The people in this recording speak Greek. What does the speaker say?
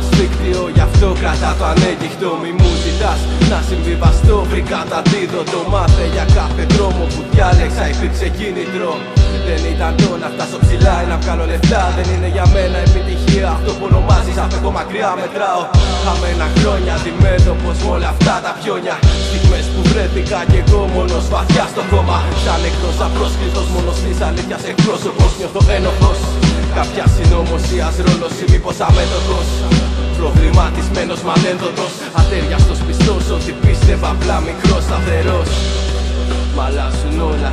ασφίκτιο Γι' αυτό κρατά το ανέγγιχτο Μη μου ζητάς να συμβιβαστώ. Βρήκα τα αντίδοτο Μάθε για κάθε δρόμο που διάλεξα. Υπήρξε κίνητρο. Δεν ήταν το να φτάσω ψηλά ή να βγάλω λεφτά. Δεν είναι για μένα επιτυχία. Αυτό που ονομάζεις απ' μακριά μετράω Χαμένα χρόνια αντιμέτωπος με όλα αυτά τα πιόνια. Στιγμές που βρέθηκα κι εγώ μόνος βαθιά στο κόμμα Σαν εκτός απρόσκλητος μόνος της αλήθειας εκπρόσωπος. Νιώθω ένοχος Κάποια συνωμοσίας ρόλος ή μήπως αμέτωχος Προβληματισμένος μα ανένδοτος Ατέριαστος πιστός ότι πίστευα απλά μικρός σταθερός. Μ' αλλάζουν όλα